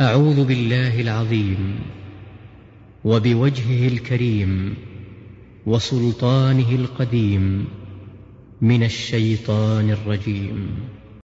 أعوذ بالله العظيم وبوجهه الكريم وسلطانه القديم من الشيطان الرجيم